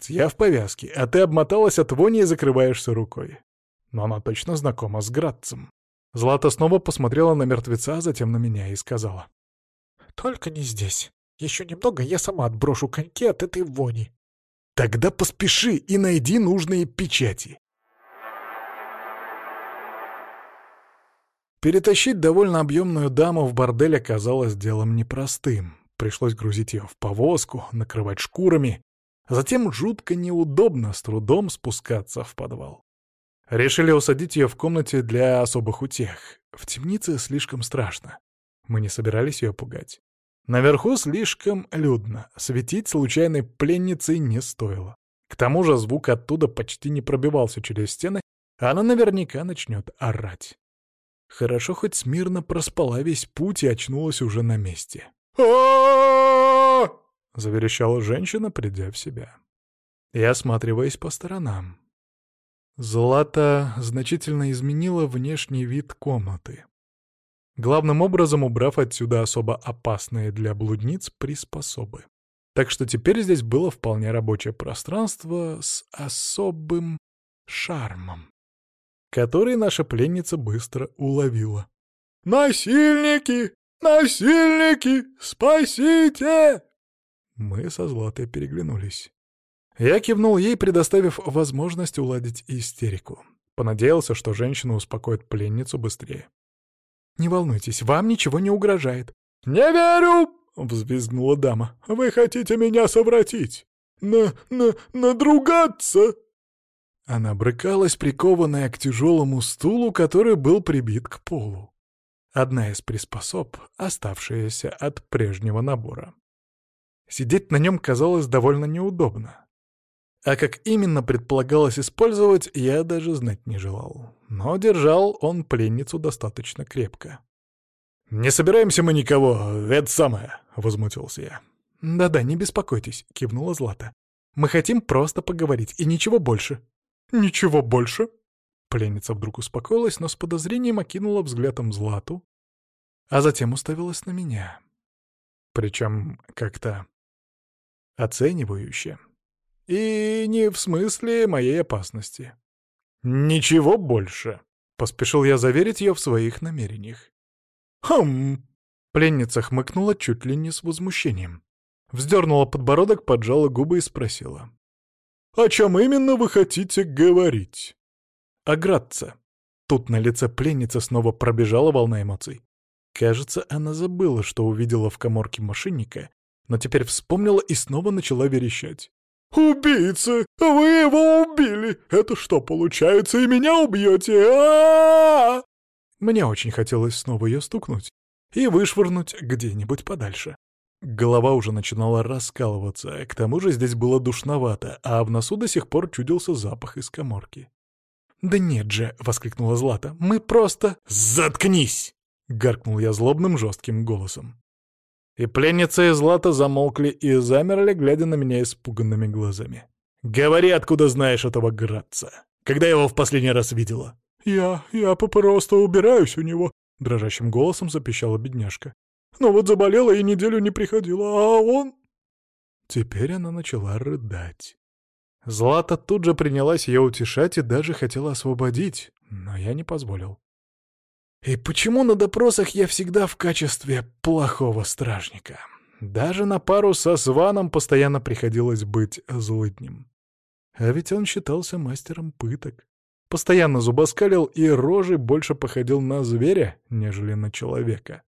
шприц, я в повязке, а ты обмоталась от вони и закрываешься рукой. Но она точно знакома с Градцем. Злата снова посмотрела на мертвеца, а затем на меня и сказала. «Только не здесь. Еще немного, я сама отброшу коньки от этой вони». «Тогда поспеши и найди нужные печати». Перетащить довольно объемную даму в бордель оказалось делом непростым. Пришлось грузить ее в повозку, накрывать шкурами. Затем жутко неудобно с трудом спускаться в подвал. Решили усадить ее в комнате для особых утех. В темнице слишком страшно. Мы не собирались ее пугать. Наверху слишком людно. Светить случайной пленницей не стоило. К тому же звук оттуда почти не пробивался через стены, а она наверняка начнет орать. Хорошо хоть смирно проспала весь путь и очнулась уже на месте. Заверещала женщина, придя в себя. И осматриваясь по сторонам. Злата значительно изменила внешний вид комнаты. Главным образом убрав отсюда особо опасные для блудниц приспособы. Так что теперь здесь было вполне рабочее пространство с особым шармом который наша пленница быстро уловила. «Насильники! Насильники! Спасите!» Мы со Златой переглянулись. Я кивнул ей, предоставив возможность уладить истерику. Понадеялся, что женщина успокоит пленницу быстрее. «Не волнуйтесь, вам ничего не угрожает». «Не верю!» — взвизгнула дама. «Вы хотите меня совратить? На... на... надругаться?» Она брыкалась, прикованная к тяжелому стулу, который был прибит к полу. Одна из приспособ, оставшаяся от прежнего набора. Сидеть на нем казалось довольно неудобно. А как именно предполагалось использовать, я даже знать не желал. Но держал он пленницу достаточно крепко. «Не собираемся мы никого, это самое», — возмутился я. «Да-да, не беспокойтесь», — кивнула Злата. «Мы хотим просто поговорить, и ничего больше». «Ничего больше?» Пленница вдруг успокоилась, но с подозрением окинула взглядом Злату, а затем уставилась на меня. Причем как-то оценивающе. И не в смысле моей опасности. «Ничего больше», — поспешил я заверить ее в своих намерениях. «Хм!» — пленница хмыкнула чуть ли не с возмущением. Вздернула подбородок, поджала губы и спросила. О чем именно вы хотите говорить? О Градце. Тут на лице пленницы снова пробежала волна эмоций. Кажется, она забыла, что увидела в коморке мошенника, но теперь вспомнила и снова начала верещать. «Убийцы! Вы его убили! Это что, получается, и меня убьете? а, -а, -а Мне очень хотелось снова ее стукнуть и вышвырнуть где-нибудь подальше. Голова уже начинала раскалываться, к тому же здесь было душновато, а в носу до сих пор чудился запах из коморки. «Да нет же!» — воскликнула Злата. «Мы просто...» «Заткнись!» — гаркнул я злобным жестким голосом. И пленница и Злата замолкли и замерли, глядя на меня испуганными глазами. «Говори, откуда знаешь этого Градца? Когда я его в последний раз видела?» «Я... я просто убираюсь у него», — дрожащим голосом запищала бедняжка. Но вот заболела и неделю не приходила, а он...» Теперь она начала рыдать. Злата тут же принялась ее утешать и даже хотела освободить, но я не позволил. И почему на допросах я всегда в качестве плохого стражника? Даже на пару со Сваном постоянно приходилось быть злыднем. А ведь он считался мастером пыток. Постоянно зубоскалил и рожей больше походил на зверя, нежели на человека.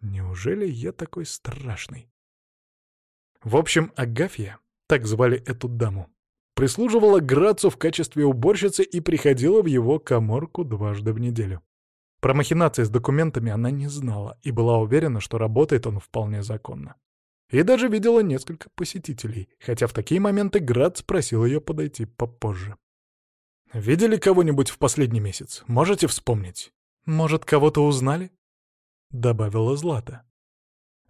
Неужели я такой страшный? В общем, Агафья, так звали эту даму, прислуживала Грацу в качестве уборщицы и приходила в его коморку дважды в неделю. Про махинации с документами она не знала и была уверена, что работает он вполне законно. И даже видела несколько посетителей, хотя в такие моменты Грац просил ее подойти попозже. «Видели кого-нибудь в последний месяц? Можете вспомнить? Может, кого-то узнали?» — добавила Злата.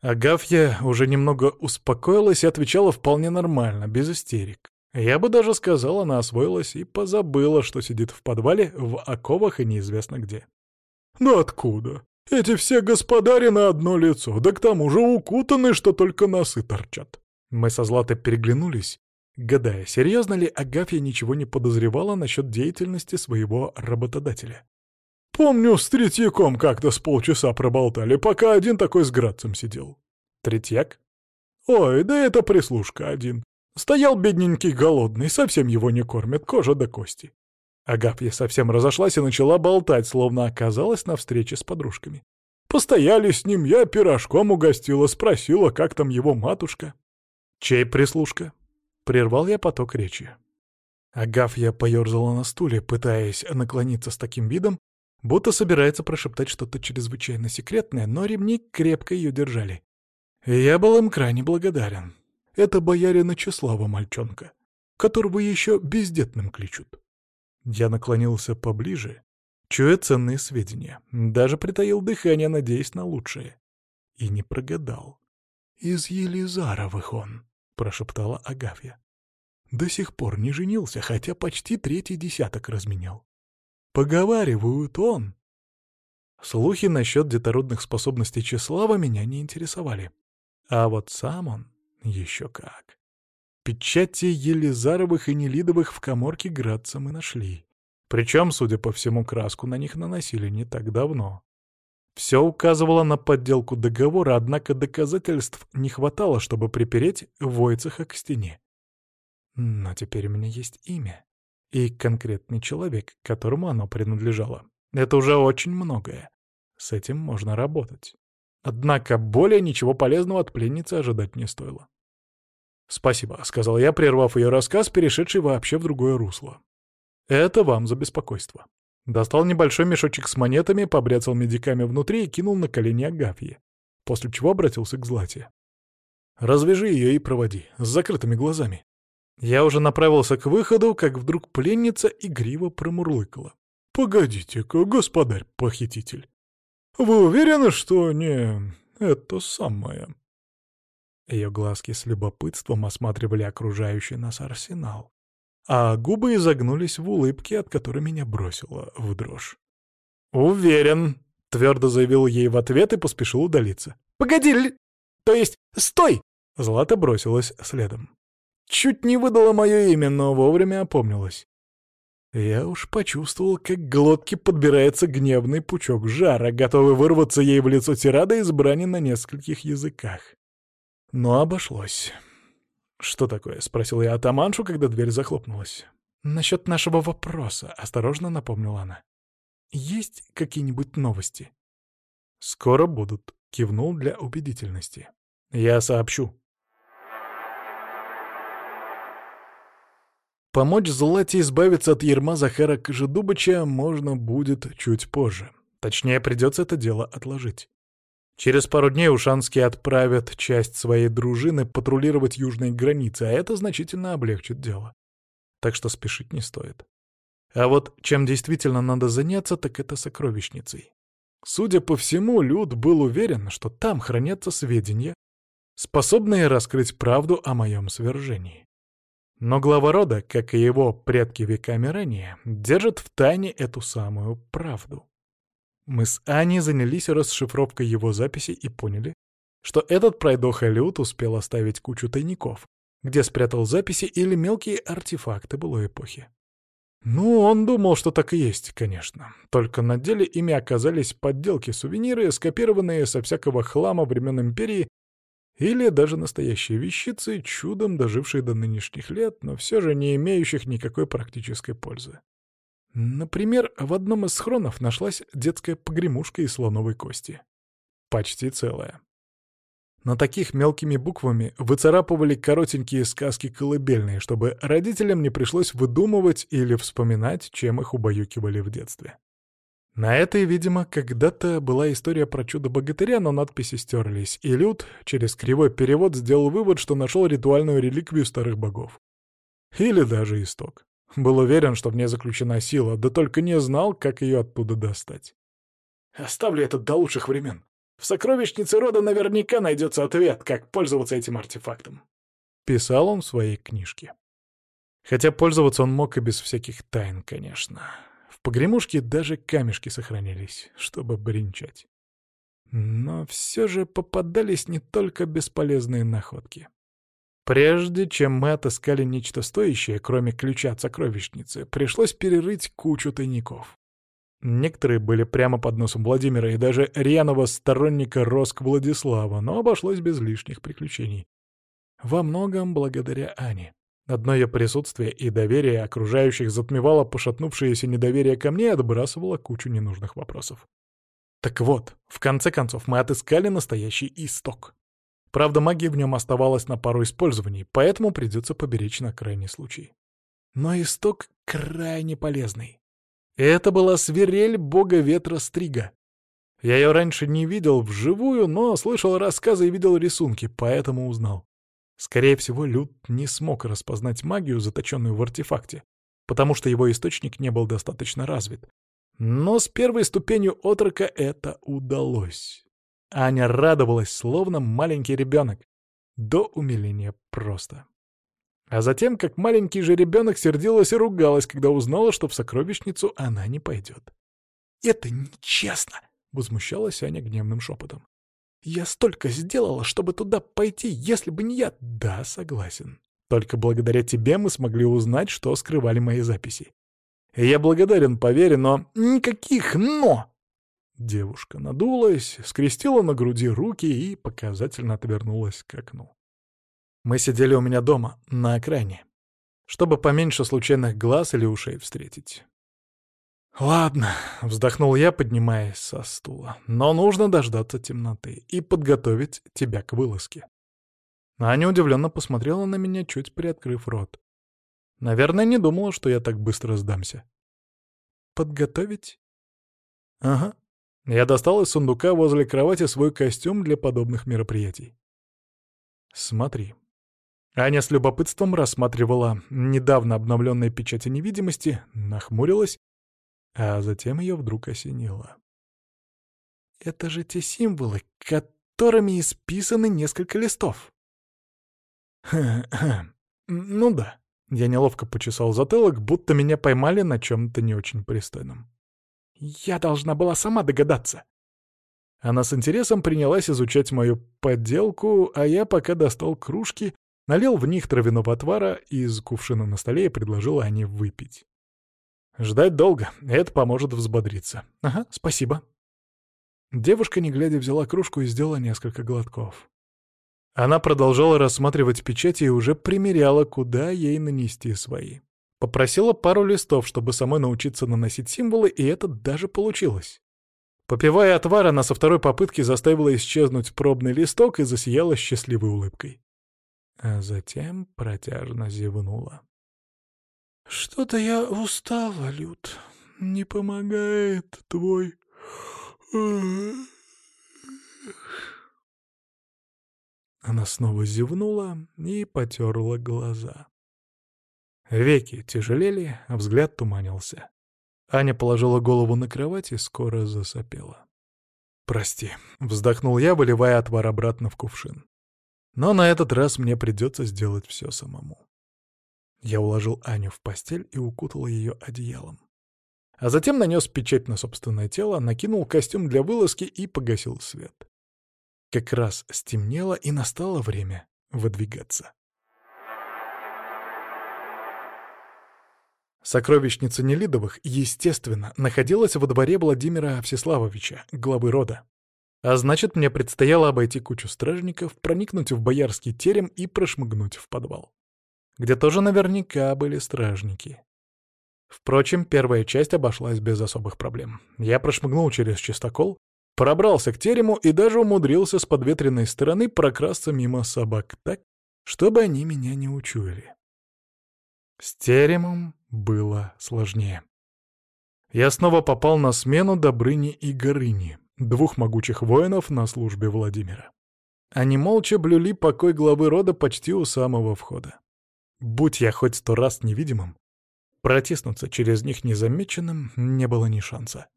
Агафья уже немного успокоилась и отвечала вполне нормально, без истерик. Я бы даже сказал, она освоилась и позабыла, что сидит в подвале, в оковах и неизвестно где. «Ну откуда? Эти все господари на одно лицо, да к тому же укутаны, что только носы торчат». Мы со Златой переглянулись. гадая, серьезно ли Агафья ничего не подозревала насчет деятельности своего работодателя. «Помню, с Третьяком как-то с полчаса проболтали, пока один такой с Градцем сидел». «Третьяк?» «Ой, да это прислушка один. Стоял бедненький голодный, совсем его не кормят, кожа до кости». Агафья совсем разошлась и начала болтать, словно оказалась на встрече с подружками. Постояли с ним, я пирожком угостила, спросила, как там его матушка. «Чей прислушка?» — прервал я поток речи. Агафья поёрзала на стуле, пытаясь наклониться с таким видом, будто собирается прошептать что-то чрезвычайно секретное, но ремни крепко ее держали. я был им крайне благодарен. Это боярина Числава мальчонка, которого еще бездетным кличут. Я наклонился поближе чуя ценные сведения. Даже притаил дыхание, надеясь на лучшее. И не прогадал. «Из Елизаровых он», — прошептала Агафья. «До сих пор не женился, хотя почти третий десяток разменял. Поговаривают он». Слухи насчет детородных способностей Числава меня не интересовали. А вот сам он еще как. Печати Елизаровых и Нелидовых в коморке Градца мы нашли. Причем, судя по всему, краску на них наносили не так давно. Все указывало на подделку договора, однако доказательств не хватало, чтобы припереть Войцеха к стене. Но теперь у меня есть имя и конкретный человек, которому оно принадлежало. Это уже очень многое. С этим можно работать. Однако более ничего полезного от пленницы ожидать не стоило. «Спасибо», — сказал я, прервав ее рассказ, перешедший вообще в другое русло. Это вам за беспокойство. Достал небольшой мешочек с монетами, побряцал медиками внутри и кинул на колени Агафьи, после чего обратился к Злате. «Развяжи ее и проводи, с закрытыми глазами». Я уже направился к выходу, как вдруг пленница игриво промурлыкала. «Погодите-ка, господарь-похититель, вы уверены, что не это самое?» Ее глазки с любопытством осматривали окружающий нас арсенал а губы изогнулись в улыбке, от которой меня бросило в дрожь. «Уверен», — твердо заявил ей в ответ и поспешил удалиться. «Погоди, то есть стой!» Злата бросилась следом. Чуть не выдала мое имя, но вовремя опомнилась. Я уж почувствовал, как глотке подбирается гневный пучок жара, готовый вырваться ей в лицо тирада из брани на нескольких языках. Но обошлось. «Что такое?» — спросил я атаманшу, когда дверь захлопнулась. «Насчет нашего вопроса», — осторожно напомнила она. «Есть какие-нибудь новости?» «Скоро будут», — кивнул для убедительности. «Я сообщу». Помочь Злате избавиться от ерма Захара Кожедубыча можно будет чуть позже. Точнее, придется это дело отложить. Через пару дней ушанские отправят часть своей дружины патрулировать южные границы, а это значительно облегчит дело. Так что спешить не стоит. А вот чем действительно надо заняться, так это сокровищницей. Судя по всему, Люд был уверен, что там хранятся сведения, способные раскрыть правду о моем свержении. Но глава рода, как и его предки веками ранее, держит в тайне эту самую правду. Мы с Аней занялись расшифровкой его записей и поняли, что этот пройдоха Люд успел оставить кучу тайников, где спрятал записи или мелкие артефакты былой эпохи. Ну, он думал, что так и есть, конечно. Только на деле ими оказались подделки, сувениры, скопированные со всякого хлама времен Империи или даже настоящие вещицы, чудом дожившие до нынешних лет, но все же не имеющих никакой практической пользы. Например, в одном из схронов нашлась детская погремушка из слоновой кости. Почти целая. На таких мелкими буквами выцарапывали коротенькие сказки колыбельные, чтобы родителям не пришлось выдумывать или вспоминать, чем их убаюкивали в детстве. На этой, видимо, когда-то была история про чудо-богатыря, но надписи стерлись, и Люд через кривой перевод сделал вывод, что нашел ритуальную реликвию старых богов. Или даже исток. Был уверен, что в ней заключена сила, да только не знал, как ее оттуда достать. «Оставлю это до лучших времен. В сокровищнице рода наверняка найдется ответ, как пользоваться этим артефактом», — писал он в своей книжке. Хотя пользоваться он мог и без всяких тайн, конечно. В погремушке даже камешки сохранились, чтобы бренчать. Но все же попадались не только бесполезные находки. Прежде чем мы отыскали нечто стоящее, кроме ключа от сокровищницы, пришлось перерыть кучу тайников. Некоторые были прямо под носом Владимира и даже рьяного сторонника Роск Владислава, но обошлось без лишних приключений. Во многом благодаря Ане. Одно ее присутствие и доверие окружающих затмевало пошатнувшееся недоверие ко мне и отбрасывало кучу ненужных вопросов. Так вот, в конце концов, мы отыскали настоящий исток. Правда, магия в нем оставалась на пару использований, поэтому придется поберечь на крайний случай. Но исток крайне полезный. Это была свирель бога ветра Стрига. Я ее раньше не видел вживую, но слышал рассказы и видел рисунки, поэтому узнал. Скорее всего, Люд не смог распознать магию, заточенную в артефакте, потому что его источник не был достаточно развит. Но с первой ступенью отрока это удалось. Аня радовалась, словно маленький ребенок. До умиления просто. А затем, как маленький же ребенок, сердилась и ругалась, когда узнала, что в сокровищницу она не пойдет. «Это нечестно!» — возмущалась Аня гневным шепотом. Я столько сделала, чтобы туда пойти, если бы не я. Да, согласен. Только благодаря тебе мы смогли узнать, что скрывали мои записи. Я благодарен, поверь, но никаких «но». Девушка надулась, скрестила на груди руки и показательно отвернулась к окну. Мы сидели у меня дома, на окраине, чтобы поменьше случайных глаз или ушей встретить. «Ладно», — вздохнул я, поднимаясь со стула, «но нужно дождаться темноты и подготовить тебя к вылазке». Аня удивленно посмотрела на меня, чуть приоткрыв рот. Наверное, не думала, что я так быстро сдамся. «Подготовить?» «Ага». Я достал из сундука возле кровати свой костюм для подобных мероприятий. «Смотри». Аня с любопытством рассматривала недавно обновленные печати невидимости, нахмурилась а затем ее вдруг осенило. «Это же те символы, которыми исписаны несколько листов». «Хм-хм, ну да». Я неловко почесал затылок, будто меня поймали на чем-то не очень пристойном. «Я должна была сама догадаться». Она с интересом принялась изучать мою подделку, а я пока достал кружки, налил в них травяного отвара из кувшина на столе и предложил Ане выпить. Ждать долго, это поможет взбодриться. Ага, спасибо. Девушка, не глядя, взяла кружку и сделала несколько глотков. Она продолжала рассматривать печати и уже примеряла, куда ей нанести свои. Попросила пару листов, чтобы самой научиться наносить символы, и это даже получилось. Попивая отвар, она со второй попытки заставила исчезнуть пробный листок и засияла счастливой улыбкой. А затем протяжно зевнула. «Что-то я устала, Люд. Не помогает твой...» Она снова зевнула и потерла глаза. Веки тяжелели, а взгляд туманился. Аня положила голову на кровать и скоро засопела. «Прости», — вздохнул я, выливая отвар обратно в кувшин. «Но на этот раз мне придется сделать все самому». Я уложил Аню в постель и укутал ее одеялом. А затем нанес печать на собственное тело, накинул костюм для вылазки и погасил свет. Как раз стемнело, и настало время выдвигаться. Сокровищница Нелидовых, естественно, находилась во дворе Владимира Всеславовича, главы рода. А значит, мне предстояло обойти кучу стражников, проникнуть в боярский терем и прошмыгнуть в подвал где тоже наверняка были стражники. Впрочем, первая часть обошлась без особых проблем. Я прошмыгнул через чистокол, пробрался к терему и даже умудрился с подветренной стороны прокрасться мимо собак так, чтобы они меня не учуяли. С теремом было сложнее. Я снова попал на смену Добрыни и Горыни, двух могучих воинов на службе Владимира. Они молча блюли покой главы рода почти у самого входа. Будь я хоть сто раз невидимым, протиснуться через них незамеченным не было ни шанса.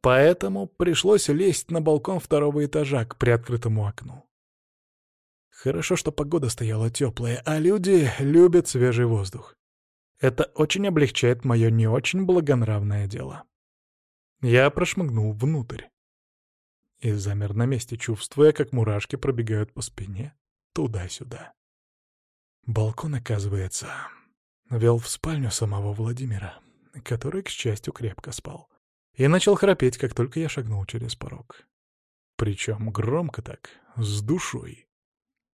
Поэтому пришлось лезть на балкон второго этажа к приоткрытому окну. Хорошо, что погода стояла теплая, а люди любят свежий воздух. Это очень облегчает мое не очень благонравное дело. Я прошмыгнул внутрь и замер на месте, чувствуя, как мурашки пробегают по спине туда-сюда. Балкон, оказывается, вел в спальню самого Владимира, который, к счастью, крепко спал, и начал храпеть, как только я шагнул через порог. Причем громко так, с душой.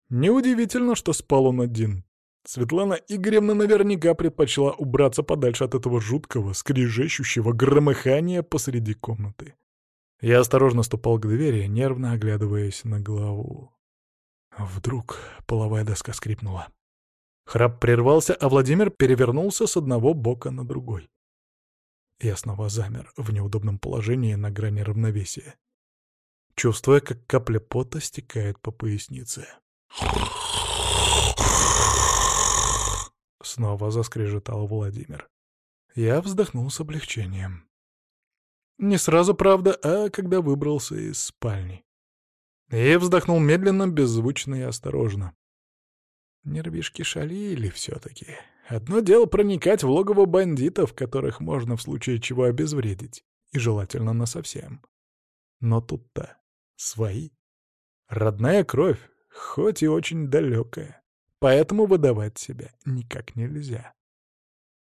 Неудивительно, что спал он один. Светлана Игоревна наверняка предпочла убраться подальше от этого жуткого, скрежещущего громыхания посреди комнаты. Я осторожно ступал к двери, нервно оглядываясь на главу. Вдруг половая доска скрипнула. Храп прервался, а Владимир перевернулся с одного бока на другой. Я снова замер в неудобном положении на грани равновесия, чувствуя, как капля пота стекает по пояснице. Снова заскрежетал Владимир. Я вздохнул с облегчением. Не сразу, правда, а когда выбрался из спальни. Я вздохнул медленно, беззвучно и осторожно. Нервишки шалили все-таки. Одно дело проникать в логово бандитов, которых можно в случае чего обезвредить, и желательно насовсем. Но тут-то свои. Родная кровь, хоть и очень далекая, поэтому выдавать себя никак нельзя.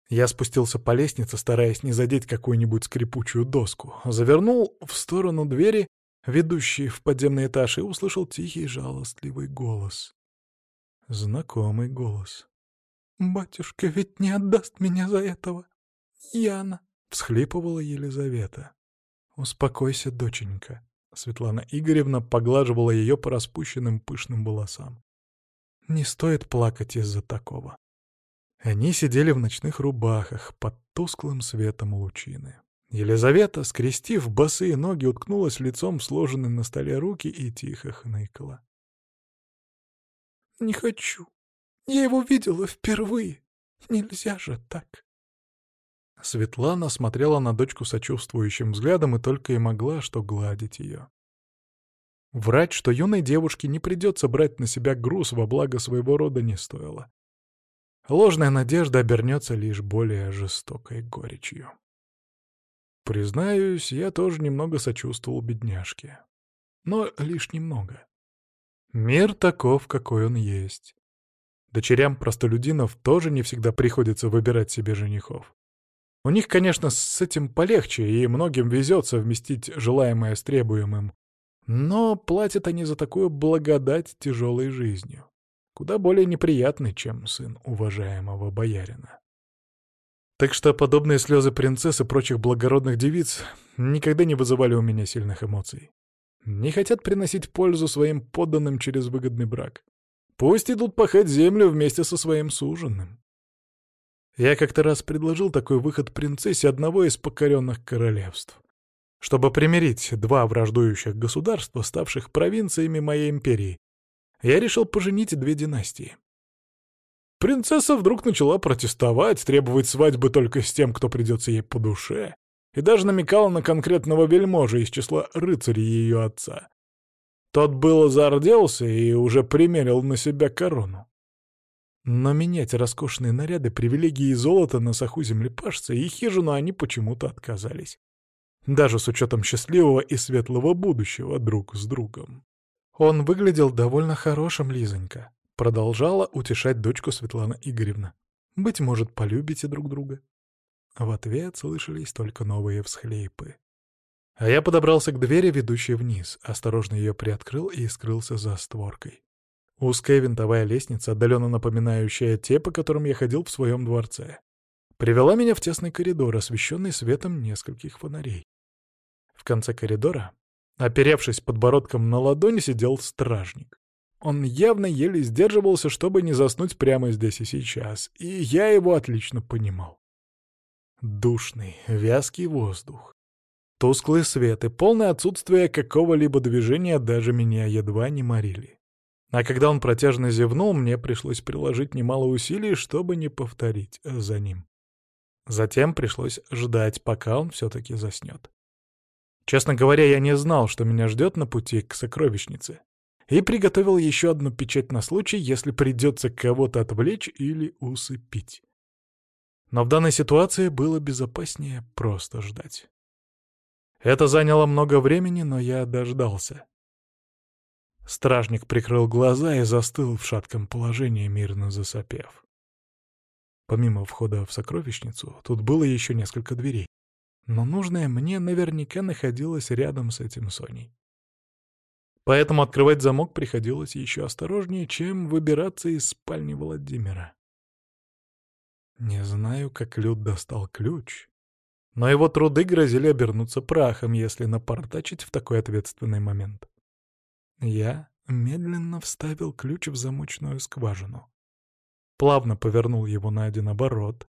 Я спустился по лестнице, стараясь не задеть какую-нибудь скрипучую доску, завернул в сторону двери, ведущей в подземный этаж, и услышал тихий жалостливый голос. Знакомый голос. «Батюшка ведь не отдаст меня за этого. Яна!» — всхлипывала Елизавета. «Успокойся, доченька». Светлана Игоревна поглаживала ее по распущенным пышным волосам. «Не стоит плакать из-за такого». Они сидели в ночных рубахах под тусклым светом лучины. Елизавета, скрестив босые ноги, уткнулась лицом в сложенные на столе руки и тихо хныкала. Не хочу. Я его видела впервые. Нельзя же так. Светлана смотрела на дочку сочувствующим взглядом и только и могла что гладить ее. Врать, что юной девушке не придется брать на себя груз во благо своего рода не стоило. Ложная надежда обернется лишь более жестокой горечью. Признаюсь, я тоже немного сочувствовал бедняжке. Но лишь немного. Мир таков, какой он есть. Дочерям простолюдинов тоже не всегда приходится выбирать себе женихов. У них, конечно, с этим полегче, и многим везет совместить желаемое с требуемым. Но платят они за такую благодать тяжелой жизнью. Куда более неприятной, чем сын уважаемого боярина. Так что подобные слезы принцесс и прочих благородных девиц никогда не вызывали у меня сильных эмоций. Не хотят приносить пользу своим подданным через выгодный брак. Пусть идут пахать землю вместе со своим суженным. Я как-то раз предложил такой выход принцессе одного из покоренных королевств. Чтобы примирить два враждующих государства, ставших провинциями моей империи, я решил поженить две династии. Принцесса вдруг начала протестовать, требовать свадьбы только с тем, кто придется ей по душе и даже намекала на конкретного вельможа из числа рыцарей ее отца. Тот было зарделся и уже примерил на себя корону. Но менять роскошные наряды, привилегии и золото на саху землепашца и хижину они почему-то отказались. Даже с учетом счастливого и светлого будущего друг с другом. Он выглядел довольно хорошим, Лизонька. Продолжала утешать дочку Светлана Игоревна. Быть может, полюбите друг друга. В ответ слышались только новые всхлипы. А я подобрался к двери, ведущей вниз, осторожно ее приоткрыл и скрылся за створкой. Узкая винтовая лестница, отдаленно напоминающая те, по которым я ходил в своем дворце, привела меня в тесный коридор, освещенный светом нескольких фонарей. В конце коридора, оперевшись подбородком на ладони, сидел стражник. Он явно еле сдерживался, чтобы не заснуть прямо здесь и сейчас, и я его отлично понимал. Душный, вязкий воздух. Тусклый свет и полное отсутствие какого-либо движения даже меня едва не морили. А когда он протяжно зевнул, мне пришлось приложить немало усилий, чтобы не повторить за ним. Затем пришлось ждать, пока он все-таки заснет. Честно говоря, я не знал, что меня ждет на пути к сокровищнице, и приготовил еще одну печать на случай, если придется кого-то отвлечь или усыпить. Но в данной ситуации было безопаснее просто ждать. Это заняло много времени, но я дождался. Стражник прикрыл глаза и застыл в шатком положении, мирно засопев. Помимо входа в сокровищницу, тут было еще несколько дверей, но нужное мне наверняка находилось рядом с этим Соней. Поэтому открывать замок приходилось еще осторожнее, чем выбираться из спальни Владимира. Не знаю, как Люд достал ключ, но его труды грозили обернуться прахом, если напортачить в такой ответственный момент. Я медленно вставил ключ в замочную скважину. Плавно повернул его на один оборот,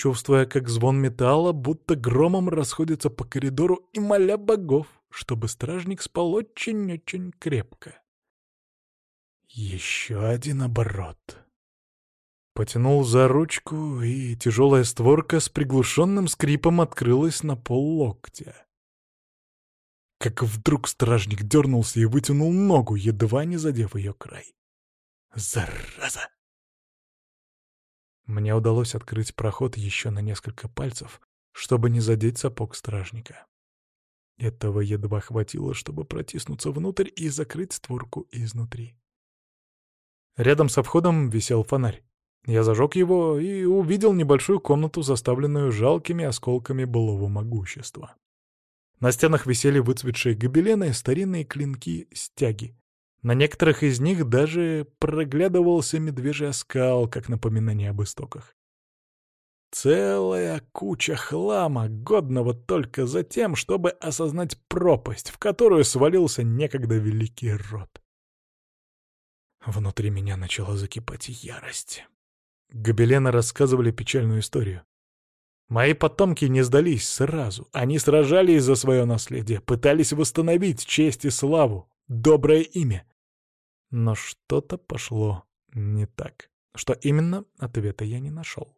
чувствуя, как звон металла будто громом расходится по коридору и моля богов, чтобы стражник спал очень-очень крепко. Еще один оборот. Потянул за ручку, и тяжелая створка с приглушенным скрипом открылась на пол локтя. Как вдруг стражник дернулся и вытянул ногу, едва не задев ее край. Зараза! Мне удалось открыть проход еще на несколько пальцев, чтобы не задеть сапог стражника. Этого едва хватило, чтобы протиснуться внутрь и закрыть створку изнутри. Рядом со входом висел фонарь. Я зажег его и увидел небольшую комнату, заставленную жалкими осколками былого могущества. На стенах висели выцветшие гобелены, старинные клинки, стяги. На некоторых из них даже проглядывался медвежий оскал, как напоминание об истоках. Целая куча хлама, годного только за тем, чтобы осознать пропасть, в которую свалился некогда великий род. Внутри меня начала закипать ярость. Гобелены рассказывали печальную историю. Мои потомки не сдались сразу. Они сражались за свое наследие, пытались восстановить честь и славу, доброе имя. Но что-то пошло не так. Что именно, ответа я не нашел.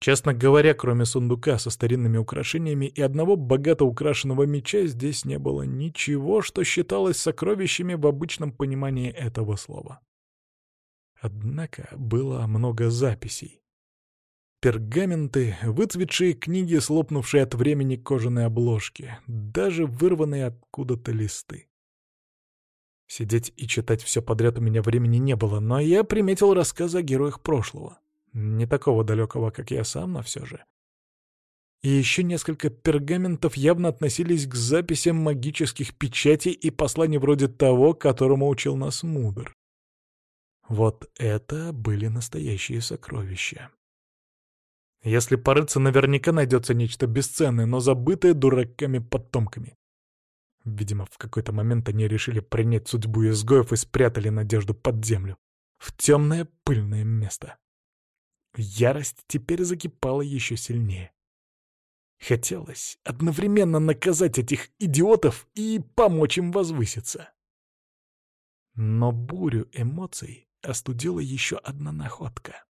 Честно говоря, кроме сундука со старинными украшениями и одного богато украшенного меча, здесь не было ничего, что считалось сокровищами в обычном понимании этого слова. Однако было много записей. Пергаменты, выцветшие книги, слопнувшие от времени кожаные обложки, даже вырванные откуда-то листы. Сидеть и читать все подряд у меня времени не было, но я приметил рассказы о героях прошлого. Не такого далекого, как я сам, но все же. И еще несколько пергаментов явно относились к записям магических печатей и посланий вроде того, которому учил нас Мудр. Вот это были настоящие сокровища. Если порыться, наверняка найдется нечто бесценное, но забытое дураками-потомками. Видимо, в какой-то момент они решили принять судьбу изгоев и спрятали надежду под землю, в темное пыльное место. Ярость теперь закипала еще сильнее. Хотелось одновременно наказать этих идиотов и помочь им возвыситься. Но бурю эмоций остудила еще одна находка.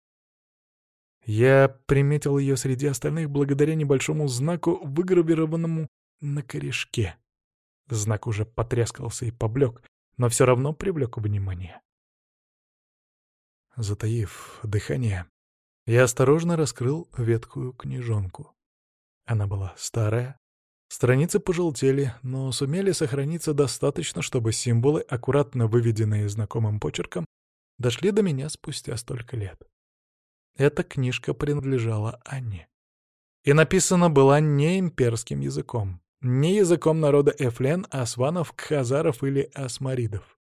Я приметил ее среди остальных благодаря небольшому знаку, выгравированному на корешке. Знак уже потрескался и поблек, но все равно привлек внимание. Затаив дыхание, я осторожно раскрыл веткую книжонку. Она была старая, страницы пожелтели, но сумели сохраниться достаточно, чтобы символы, аккуратно выведенные знакомым почерком, дошли до меня спустя столько лет. Эта книжка принадлежала Анне. И написана была не имперским языком. Не языком народа Эфлен, Асванов, Кхазаров или Асмаридов.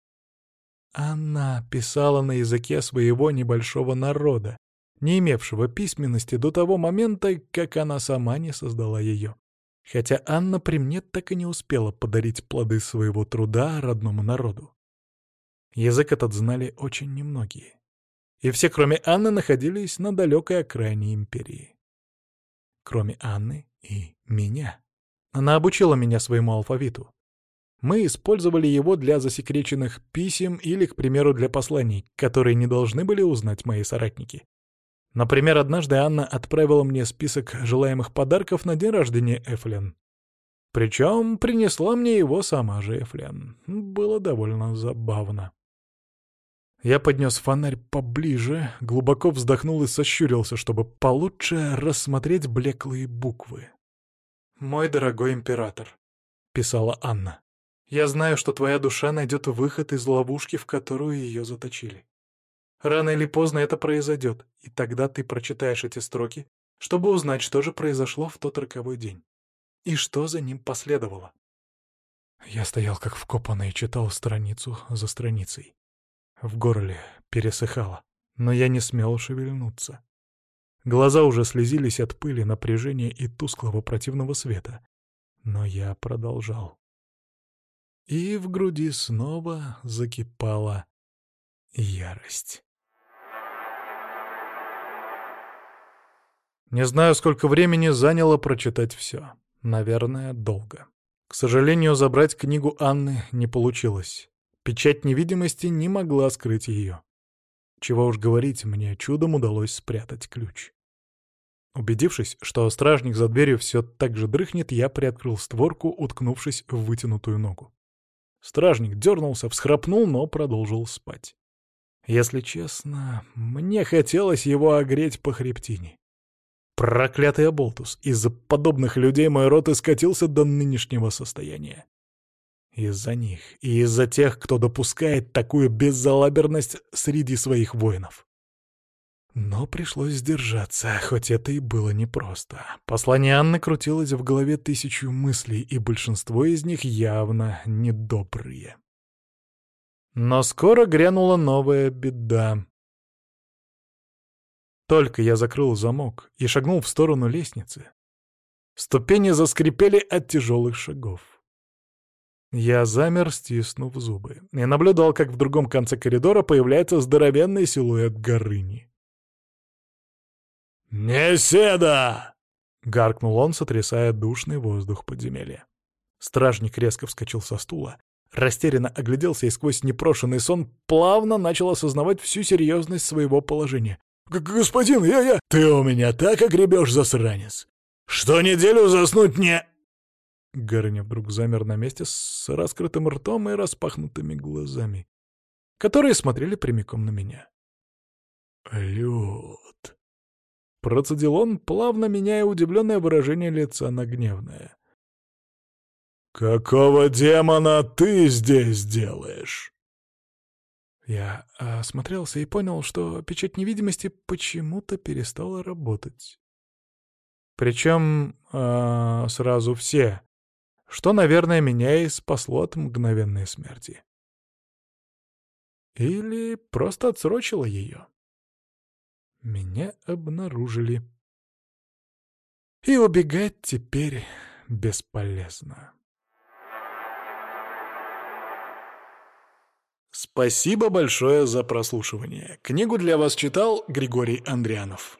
Она писала на языке своего небольшого народа, не имевшего письменности до того момента, как она сама не создала ее. Хотя Анна при мне так и не успела подарить плоды своего труда родному народу. Язык этот знали очень немногие. И все, кроме Анны, находились на далекой окраине империи. Кроме Анны и меня. Она обучила меня своему алфавиту. Мы использовали его для засекреченных писем или, к примеру, для посланий, которые не должны были узнать мои соратники. Например, однажды Анна отправила мне список желаемых подарков на день рождения Эфлен. Причем принесла мне его сама же Эфлен. Было довольно забавно. Я поднес фонарь поближе, глубоко вздохнул и сощурился, чтобы получше рассмотреть блеклые буквы. «Мой дорогой император», — писала Анна, — Я знаю, что твоя душа найдет выход из ловушки, в которую ее заточили. Рано или поздно это произойдет, и тогда ты прочитаешь эти строки, чтобы узнать, что же произошло в тот роковой день. И что за ним последовало. Я стоял как вкопанный и читал страницу за страницей. В горле пересыхало, но я не смел шевельнуться. Глаза уже слезились от пыли, напряжения и тусклого противного света. Но я продолжал. И в груди снова закипала ярость. Не знаю, сколько времени заняло прочитать все. Наверное, долго. К сожалению, забрать книгу Анны не получилось. Печать невидимости не могла скрыть ее. Чего уж говорить, мне чудом удалось спрятать ключ. Убедившись, что стражник за дверью все так же дрыхнет, я приоткрыл створку, уткнувшись в вытянутую ногу. Стражник дернулся, всхрапнул, но продолжил спать. Если честно, мне хотелось его огреть по хребтине. Проклятый оболтус, из-за подобных людей мой рот искатился до нынешнего состояния. Из-за них и из-за тех, кто допускает такую беззалаберность среди своих воинов. Но пришлось сдержаться, хоть это и было непросто. Послание Анны крутилось в голове тысячу мыслей, и большинство из них явно недобрые. Но скоро грянула новая беда. Только я закрыл замок и шагнул в сторону лестницы. Ступени заскрипели от тяжелых шагов. Я замер, стиснув зубы, и наблюдал, как в другом конце коридора появляется здоровенный силуэт Горыни. «Неседа!» — гаркнул он, сотрясая душный воздух подземелья. Стражник резко вскочил со стула, растерянно огляделся и сквозь непрошенный сон плавно начал осознавать всю серьезность своего положения. «Господин, я-я...» «Ты у меня так огребешь, засранец! Что неделю заснуть не...» Горыня вдруг замер на месте с раскрытым ртом и распахнутыми глазами, которые смотрели прямиком на меня. «Люд...» Процедил он, плавно меняя удивленное выражение лица на гневное. «Какого демона ты здесь делаешь?» Я осмотрелся и понял, что печать невидимости почему-то перестала работать. Причем э, сразу все, что, наверное, меня и спасло от мгновенной смерти. Или просто отсрочило ее. Меня обнаружили. И убегать теперь бесполезно. Спасибо большое за прослушивание. Книгу для вас читал Григорий Андрианов.